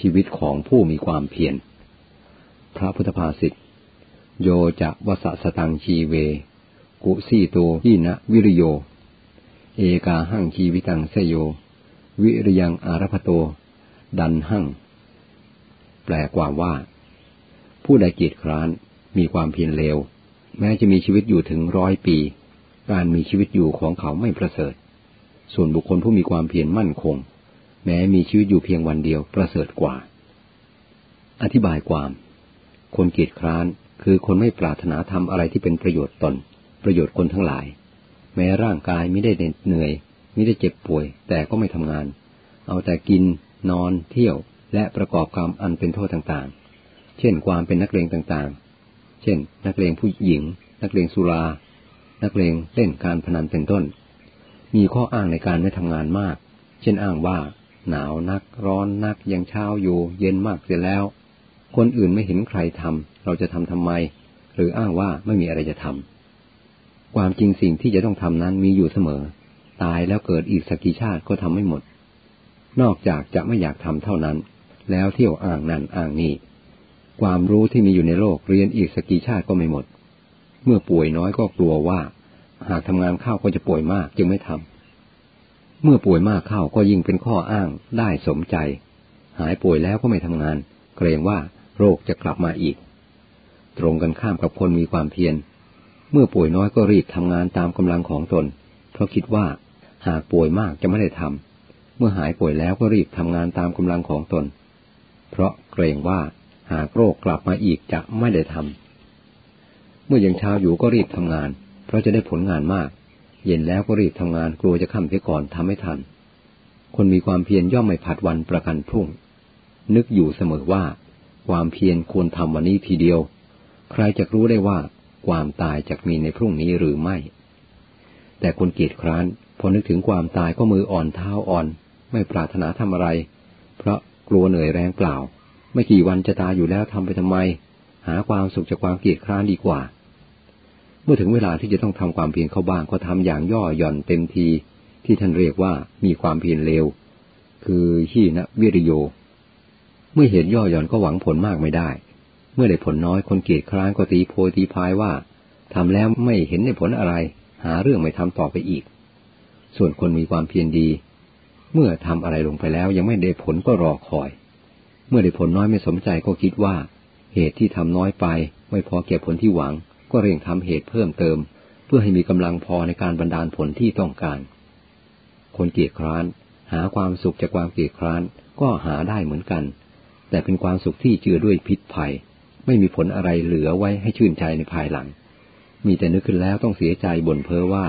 ชีวิตของผู้มีความเพียร พระพุทธภาษิตโยจะวสสตังชีเว กุสีโตยินะวิริโย เอกาหังชีวิตังเสโย วิริยังอารพโต ดันหังแปลกว่าว่า ผู้ใดเกียจคร้านมีความเพียรเลว แม้จะมีชีวิตอยู่ถึงร้อยปี การมีชีวิตอยู่ของเขาไม่ประเสริฐ ส่วนบุคคลผู้มีความเพียรมั่นคง แม้มีชีวิตอยู่เพียงวันเดียวประเสริฐกว่า อธิบายความ คนเกียจคร้านคือคนไม่ปรารถนาทำอะไรที่เป็นประโยชน์ตน ประโยชน์คนทั้งหลาย แม้ร่างกายไม่ได้เหนื่อยไม่ได้เจ็บป่วย แต่ก็ไม่ทำงาน เอาแต่กิน นอน เที่ยว และประกอบกรรมอันเป็นโทษต่างๆ เช่นความเป็นนักเลงต่างๆ เช่น นักเลงผู้หญิง นักเลงสุรา นักเลงเล่นการพนันเป็นต้น มีข้ออ้างในการไม่ทำงานมาก เช่นอ้างว่า หนาวนักร้อนนักยังเช้าอยู่ เย็นมากเสียแล้ว คนอื่นไม่เห็นใครทำเราจะทำทำไม หรืออ้างว่าไม่มีอะไรจะทำความจริงสิ่งที่จะต้องทำนั้นมีอยู่เสมอ ตายแล้วเกิดอีกสักกี่ชาติก็ทำไม่หมด นอกจากจะไม่อยากทำเท่านั้น แล้วเที่ยวอ้างนั่นอ้างนี่ความรู้ที่มีอยู่ในโลกเรียนอีกสกีชาติก็ไม่หมด เมื่อป่วยน้อยก็กลัวว่า หากทำงานข้าวก็จะป่วยมากจึงไม่ทำ เมื่อป่วยมากเข้าก็ยิ่งเป็นข้ออ้างได้สมใจ หายป่วยแล้วก็ไม่ทำงาน เกรงว่าโรคจะกลับมาอีก ตรงกันข้ามกับคนมีความเพียร เมื่อป่วยน้อยก็รีบทำงานตามกำลังของตน เพราะคิดว่าหากป่วยมากจะไม่ได้ทำ เมื่อหายป่วยแล้วก็รีบทำงานตามกำลังของตน เพราะเกรงว่าหากโรคกลับมาอีกจะไม่ได้ทำ เมื่อยังเช้าอยู่ก็รีบทำงาน เพราะจะได้ผลงานมาก เย็นแล้วก็รีบทำงานกลัวจะค่ำเสียก่อนทำไม่ทัน คนมีความเพียรย่อมไม่ผัดวันประกันพรุ่ง นึกอยู่เสมอว่า ความเพียรควรทำวันนี้ทีเดียว ใครจะรู้ได้ว่าความตายจะมีในพรุ่งนี้หรือไม่ แต่คนเกียจคร้านพอนึกถึงความตายก็มืออ่อนเท้าอ่อน ไม่ปรารถนาทำอะไร เพราะกลัวเหนื่อยแรงเปล่า ไม่กี่วันจะตายอยู่แล้วทำไปทำไม หาความสุขจากความเกียดคร้านดีกว่า มื่อถึงเวลาที่จะต้องทำความเพียรเข้าบ้างก็ทำอย่างย่อหย่อนเต็มที ที่ท่านเรียกว่ามีความเพียรเร็ว คือฮีนะวิริโย เมื่อเห็นย่อหย่อนก็หวังผลมากไม่ได้ เมื่อได้ผลน้อยคนเกียดคร้านก็ตีโพตีพายว่าทำแล้วไม่เห็นได้ผลอะไร หาเรื่องไม่ทำต่อไปอีก ส่วนคนมีความเพียรดี เมื่อทำอะไรลงไปแล้วยังไม่ได้ผลก็รอคอย เมื่อได้ผลน้อยไม่สมใจก็คิดว่า เหตุที่ทำน้อยไป ไม่พอเก็บผลที่หวัง ก็เร่งทำเหตุเพิ่มเติม เพื่อให้มีกำลังพอในการบรรดาลผลที่ต้องการ คนเกียจคร้าน หาความสุขจากความเกียจคร้านก็หาได้เหมือนกัน แต่เป็นความสุขที่เจือด้วยพิษภัย ไม่มีผลอะไรเหลือไว้ให้ชื่นใจในภายหลัง มีแต่นึกขึ้นแล้วต้องเสียใจบ่นเพ้อว่า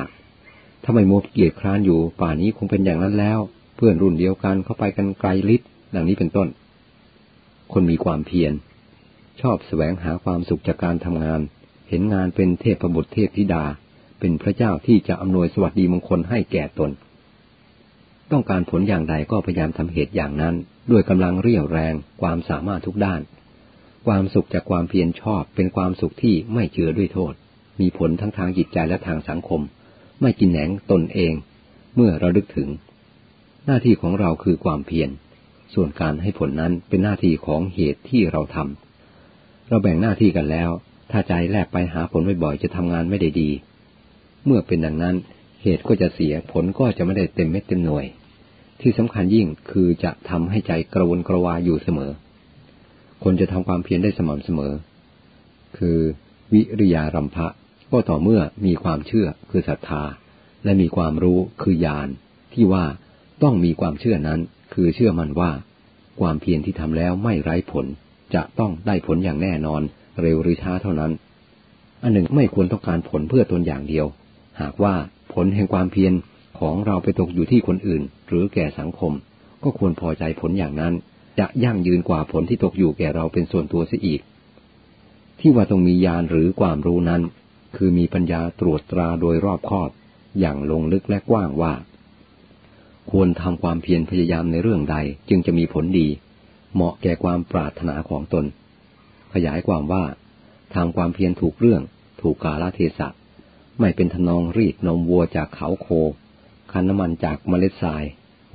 ถ้าไมโมเกียจคร้านอยู่ป่านี้คงเป็นอย่างนั้นแล้ว เพื่อนรุ่นเดียวกันเข้าไปกันไกลลิศดังนี้เป็นต้น คนมีความเพียรชอบแสวงหาความสุขจากการทำงาน เห็นงานเป็นเทพบุตรเทพธิดา เป็นพระเจ้าที่จะอำนวยสวัสดีมงคลให้แก่ตน ต้องการผลอย่างใดก็พยายามทำเหตุอย่างนั้น ด้วยกำลังเรี่ยวแรง ความสามารถทุกด้าน ความสุขจากความเพียรชอบ เป็นความสุขที่ไม่เจือด้วยโทษ มีผลทั้งทางจิตใจและทางสังคม ไม่กินแหนงตนเอง เมื่อเราลึกถึง หน้าที่ของเราคือความเพียรส่วนการให้ผลนั้นเป็นหน้าที่ของเหตุที่เราทำเราแบ่งหน้าที่กันแล้ว ถ้าใจแลกไปหาผลบ่อยๆจะทำงานไม่ได้ดี เมื่อเป็นดังนั้น เหตุก็จะเสียผลก็จะไม่ได้เต็มเม็ดเต็มหน่วย ที่สำคัญยิ่งคือจะทำให้ใจกระวนกระวายอยู่เสมอ คนจะทำความเพียรได้สม่ำเสมอ คือวิริยารัมภะก็ต่อเมื่อมีความเชื่อคือศรัทธา และมีความรู้คือญาณที่ว่าต้องมีความเชื่อนั้นคือเชื่อมั่นว่า ความเพียรที่ทำแล้วไม่ไร้ผล จะต้องได้ผลอย่างแน่นอน เร็วหรือช้าเท่านั้น อันหนึ่งไม่ควรต้องการผลเพื่อตนอย่างเดียว หากว่าผลแห่งความเพียรของเราไปตกอยู่ที่คนอื่น หรือแก่สังคม ก็ควรพอใจผลอย่างนั้น จะยั่งยืนกว่าผลที่ตกอยู่แก่เราเป็นส่วนตัวเสียอีก ที่ว่าต้องมียานหรือความรู้นั้น คือมีปัญญาตรวจตราโดยรอบคอบ อย่างลงลึกและกว้างว่า ควรทำความเพียรพยายามในเรื่องใดจึงจะมีผลดี เหมาะแก่ความปรารถนาของตน ขยายความว่าทำความเพียรถูกเรื่อง ถูกกาลเทศะ ไม่เป็นทนองรีดนมวัวจากเขาโค คันน้ำมันจากเมล็ดทราย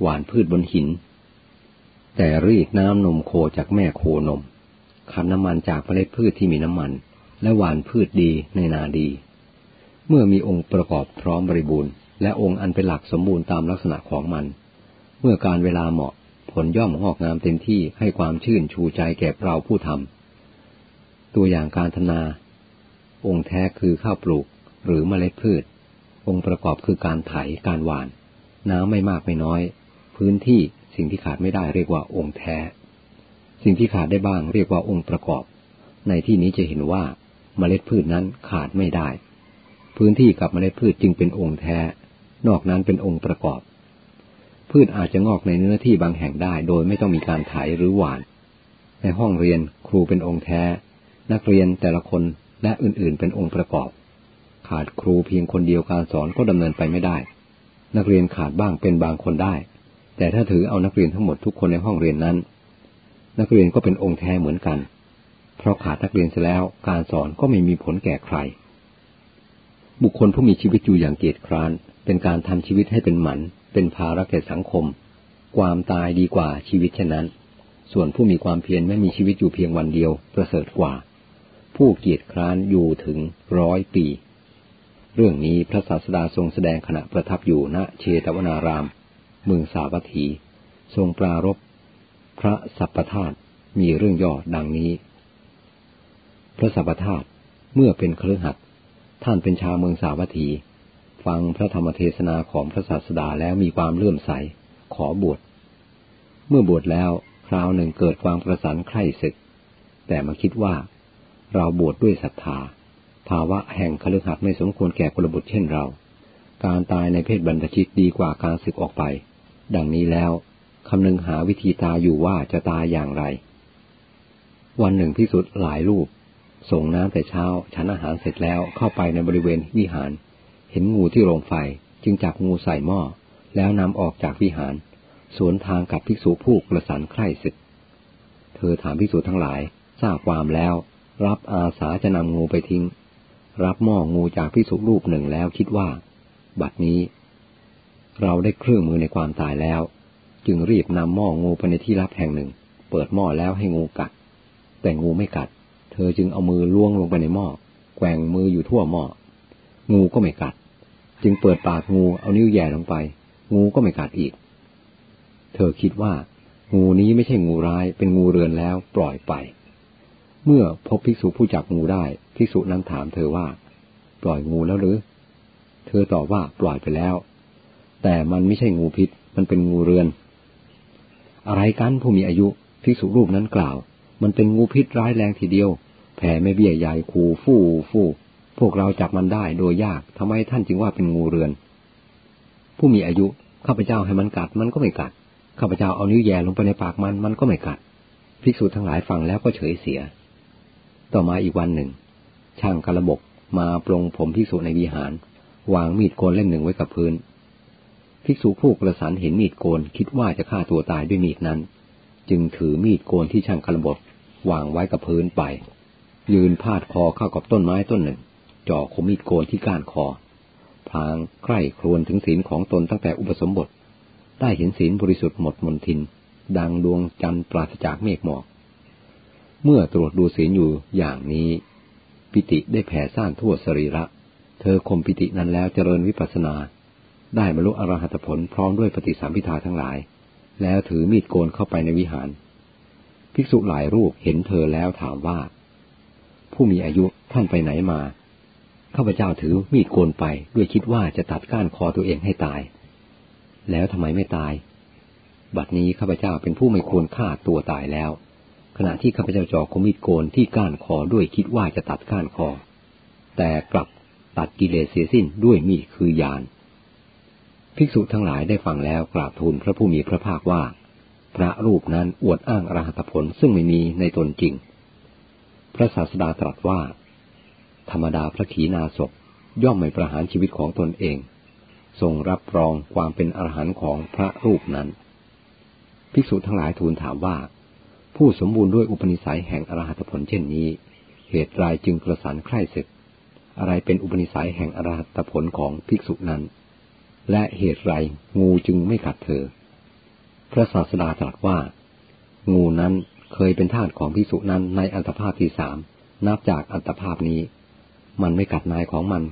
หวานพืชบนหิน แต่รีดน้ำนมโคจากแม่โคนม คันน้ำมันจากเมล็ดพืชที่มีน้ำมัน และหวานพืชดีในนาดี เมื่อมีองค์ประกอบพร้อมบริบูรณ์ และองค์อันเป็นหลักสมบูรณ์ตามลักษณะของมัน เมื่อการเวลาเหมาะผลย่อมงอกงามเต็มที่ให้ความชื่นชูใจแก่เราผู้ทำ ตัวอย่างการทนา องค์แท้คือข้าวปลูกหรือเมล็ดพืช องค์ประกอบคือการไถการหวาน น้ำไม่มากไม่น้อย พื้นที่สิ่งที่ขาดไม่ได้เรียกว่าองค์แท้ สิ่งที่ขาดได้บ้างเรียกว่าองค์ประกอบ ในที่นี้จะเห็นว่าเมล็ดพืชนั้นขาดไม่ได้ พื้นที่กับเมล็ดพืชจึงเป็นองค์แท้ นอกนั้นเป็นองค์ประกอบ พืชอาจจะงอกในเนื้อที่บางแห่งได้ โดยไม่ต้องมีการไถหรือหว่าน ในห้องเรียนครูเป็นองค์แท้ นักเรียนแต่ละคนและอื่นๆ เป็นองค์ประกอบ ขาดครูเพียงคนเดียวการสอนก็ดำเนินไปไม่ได้ นักเรียนขาดบ้างเป็นบางคนได้ แต่ถ้าถือเอานักเรียนทั้งหมดทุกคนในห้องเรียนนั้น นักเรียนก็เป็นองค์แท้เหมือนกัน เพราะขาดนักเรียนเสียแล้วการสอนก็ไม่มีผลแก่ใคร บุคคลผู้มีชีวิตอยู่อย่างเกียจคร้าน เป็นการทำชีวิตให้เป็นหมัน เป็นภาระแก่สังคม ความตายดีกว่าชีวิตเช่นนั้น ส่วนผู้มีความเพียรไม่มีชีวิตอยู่เพียงวันเดียวประเสริฐกว่า ผู้เกียจคร้านอยู่ถึงร้อยปี เรื่องนี้พระศาสดาทรงแสดงขณะประทับอยู่ณเชตวนาราม เมืองสาวัตถี ทรงปรารบพระสัพพธาตมีเรื่องย่อดังนี้ พระสัพพธาตเมื่อเป็นเครือขัดท่านเป็นชาวเมืองสาวัตถี ฟังพระธรรมเทศนาของพระศาสดาแล้วมีความเลื่อมใส ขอบวช เมื่อบวชแล้วคราวหนึ่งเกิดความประสานใคร่ศึก แต่มาคิดว่า เราบวชดด้วยศรัทธา ภาวะแห่งคฤหัสถ์ไม่สมควรแก่กุลบุตรเช่นเรา การตายในเพศบรรพชิตดีกว่าการศึกออกไป ดังนี้แล้วคำนึงหาวิธีตายอยู่ว่าจะตายอย่างไร วันหนึ่งพิสุทธ์หลายรูป ส่งน้ำแต่เช้าฉันอาหารเสร็จแล้วเข้าไปในบริเวณวิหาร เห็นงูที่โรงไฟจึงจับงูใส่หม้อ แล้วนำออกจากวิหาร สวนทางกับภิกษุผู้กระสันใคร่ศึก เธอถามภิกษุทั้งหลายทราบความแล้ว รับอาสาจะนำงูไปทิ้ง รับหม้องูจากภิกษุรูปหนึ่งแล้วคิดว่า บัดนี้ เราได้เครื่องมือในความตายแล้ว จึงรีบนำหม้องูไปในที่ลับแห่งหนึ่ง เปิดหม้อแล้วให้งูกัด แต่งูไม่กัด เธอจึงเอามือล้วงลงไปในหม้อแกว่งมืออยู่ทั่วหม้องูก็ไม่กัด จึงเปิดปากงูเอานิ้วแย่ลงไป งูก็ไม่กัดอีก เธอคิดว่า งูนี้ไม่ใช่งูร้ายเป็นงูเรือนแล้วปล่อยไป เมื่อพบภิกษุผู้จับงูได้ ภิกษุนั้นถามเธอว่า ปล่อยงูแล้วหรือ เธอตอบว่าปล่อยไปแล้ว แต่มันไม่ใช่งูพิษ มันเป็นงูเรือน อะไรกันผู้มีอายุ ภิกษุรูปนั้นกล่าว มันเป็นงูพิษร้ายแรงทีเดียว แผ่ไม่เบี้ยใหญ่คูฟู่ฟู่พวกเราจับมันได้โดยยากทำไมท่านจึงว่าเป็นงูเรือน ผู้มีอายุข้าพเจ้าให้มันกัดมันก็ไม่กัดข้าพเจ้าเอานิ้วแย่ลงไปในปากมันมันก็ไม่กัด ภิกษุทั้งหลายฟังแล้วก็เฉยเสีย ต่อมาอีกวันหนึ่ง ช่างกระบกมาปรงผมภิกษุในวิหาร วางมีดโกนเล่มหนึ่งไว้กับพื้น ภิกษุผู้กระสันเห็นมีดโกนคิดว่าจะฆ่าตัวตายด้วยมีดนั้น จึงถือมีดโกนที่ช่างกระบดวางไว้กับพื้นไป ยืนพาดคอเข้ากับต้นไม้ต้นหนึ่งจ่อคมมีดโกนที่ก้านคอพลางใกล้ครวนถึงศีลของตนตั้งแต่อุปสมบท ได้เห็นศีลบริสุทธิ์หมดมนทิน ดังดวงจันทร์ปราศจากเมฆหมอก เมื่อตรวจดูศีลอยู่อย่างนี้ ปิติได้แผ่ซ่านทั่วสรีระ เธอคมปิตินั้นแล้วเจริญวิปัสนา ได้บรรลุอรหัตผลพร้อมด้วยปฏิสัมพิทาทั้งหลาย แล้วถือมีดโกนเข้าไปในวิหาร ภิกษุหลายรูปเห็นเธอแล้วถามว่า ผู้มีอายุท่านไปไหนมาข้าพเจ้าถือมีดโกนไปด้วยคิดว่าจะตัดก้านคอตัวเองให้ตาย แล้วทำไมไม่ตาย บัดนี้ข้าพเจ้าเป็นผู้ไม่ควรฆ่าตัวตายแล้ว ขณะที่ข้าพเจ้าจ่อคมีดโกนที่ก้านคอด้วยคิดว่าจะตัดก้านคอ แต่กลับตัดกิเลสเสียสิ้นด้วยมีดคือยาน ภิกษุทั้งหลายได้ฟังแล้วกราบทูลพระผู้มีพระภาคว่า พระรูปนั้นอวดอ้างอรหัตผลซึ่งไม่มีในตนจริง พระศาสดาตรัสว่า ธรรมดาพระขีณาสพย่อมไม่ประหารชีวิตของตนเอง ทรงรับรองความเป็นอรหันต์ของพระรูปนั้น ภิกษุทั้งหลายทูลถามว่า ผู้สมบูรณ์ด้วยอุปนิสัยแห่งอรหัตผลเช่นนี้ เหตุไรจึงกระสันใคร่ศึก อะไรเป็นอุปนิสัยแห่งอรหัตผลของภิกษุนั้น และเหตุไรงูจึงไม่กัดเธอ พระศาสดาตรัสว่า งูนั้นเคยเป็นทาสของพิสุนั้นในอัตภาพที่สามนับจากอัตภาพนี้ มันไม่กัดนายของมัน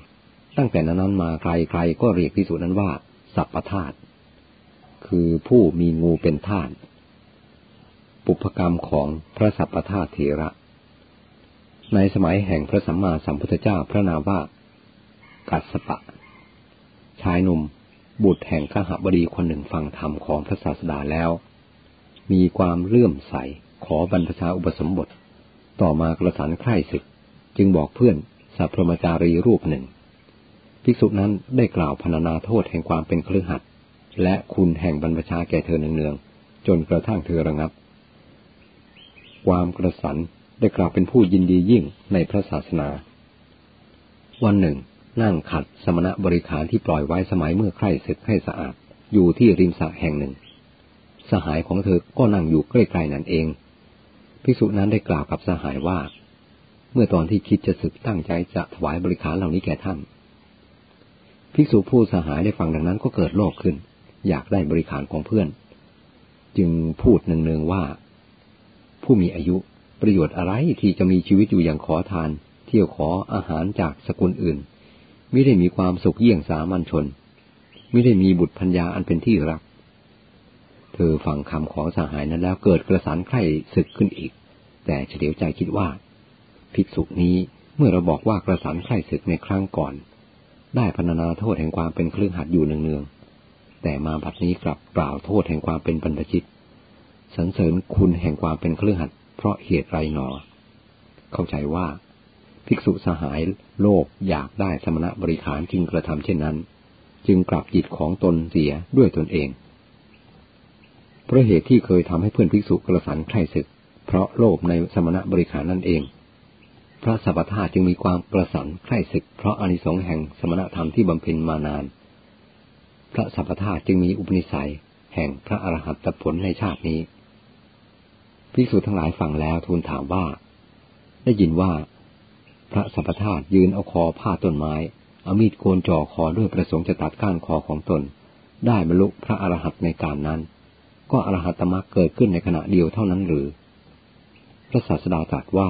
ตั้งแต่นั้นมาใครๆก็เรียกพิสุนั้นว่า สัพปทาตคือผู้มีงูเป็นทาส ปุพกรรมของพระสัพพทาเถระ ในสมัยแห่งพระสัมมาสัมพุทธเจ้าพระนามว่า กัสปะ ชายหนุ่ม บุตรแห่งขหบดีคนหนึ่งฟังธรรมของพระศาสดาแล้ว มีความเลื่อมใสขอบรรพชาอุปสมบท ต่อมากระสันใคร่ศึก จึงบอกเพื่อนสัพพมจารีรูปหนึ่ง ภิกษุนั้นได้กล่าวพรรณนาโทษแห่งความเป็นเครือขัดและคุณแห่งบรรพชาแก่เธอเนืองๆจนกระทั่งเธอระงับ ความกระสันได้กล่าวเป็นผู้ยินดียิ่งในพระศาสนา วันหนึ่ง นั่งขัดสมณะบริขารที่ปล่อยไว้สมัยเมื่อใคร่ศึกให้สะอาด อยู่ที่ริมสระแห่งหนึ่ง สหายของเธอก็นั่งอยู่ใกล้ๆนั่นเองภิกษุนั้นได้กล่าวกับสหายว่า เมื่อตอนที่คิดจะศึกตั้งใจจะถวายบริขารเหล่านี้แก่ท่านภิกษุผู้สหายได้ฟังดังนั้นก็เกิดโลภขึ้น อยากได้บริขารของเพื่อน จึงพูดเนืองๆว่า ผู้มีอายุประโยชน์อะไรที่จะมีชีวิตอยู่อย่างขอทาน เที่ยวขออาหารจากสกุลอื่นไม่ได้มีความสุขเยี่ยงสามัญชนไม่ได้มีบุตรพัญญาอันเป็นที่รัก เธอฟังคำของสหายนั้นแล้วเกิดกระสานไข้ศึกขึ้นอีก แต่เฉลียวใจคิดว่า ภิกษุนี้เมื่อเราบอกว่ากระสานไข้ศึกในครั้งก่อน ได้พรรณนาโทษแห่งความเป็นเครื่องหัดอยู่เนืองๆแต่มาบัดนี้กลับเปล่าวโทษแห่งความเป็นบรรพชิต สรรเสริญคุณแห่งความเป็นเครือขัดเพราะเหตุไรหนอ เข้าใจว่า ภิกษุสหายโลกอยากได้สมณะบริขารจึงกระทำเช่นนั้น จึงกลับจิตของตนเสียด้วยตนเอง เพราะเหตุที่เคยทำให้เพื่อนภิกษุกระสันใคร่ศึก เพราะโลภในสมณะบริขารนั่นเอง พระสัพพทาจึงมีความกระสันใคร่ศึก เพราะอานิสงส์แห่งสมณธรรมที่บำเพ็ญมานาน พระสัพพทาจึงมีอุปนิสัยแห่งพระอรหัตผลในชาตินี้ ภิกษุทั้งหลายฟังแล้วทูลถามว่า ได้ยินว่า พระสัพพธาตยืนเอาคอผ้าต้นไม้เอามีดโกนจ่อคอด้วยประสงค์จะตัดก้านคอของตน ได้บรรลุพระอรหันต์ในการนั้น ก็อรหัตมรรคเกิดขึ้นในขณะเดียวเท่านั้นหรือ พระศาสดาตรัสว่า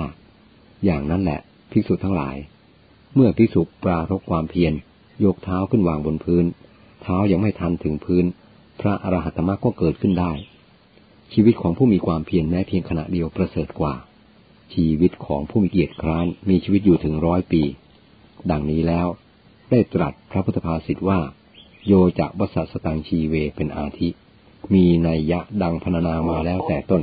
อย่างนั้นแหละภิกษุทั้งหลาย เมื่อภิกษุปรารกความเพียรยกเท้าขึ้นวางบนพื้น เท้ายังไม่ทันถึงพื้น พระอรหัตมรรคก็เกิดขึ้นได้ ชีวิตของผู้มีความเพียรแม้เพียงขณะเดียวประเสริฐกว่า ชีวิตของผู้มีเกียรติคร้านมีชีวิตอยู่ถึงร้อยปี ดังนี้แล้วได้ตรัสพระพุทธภาษิตว่า โยจะวัสสตังชีเวเป็นอาทิ มีนัยยะดังพรรณนามาแล้วแต่ต้น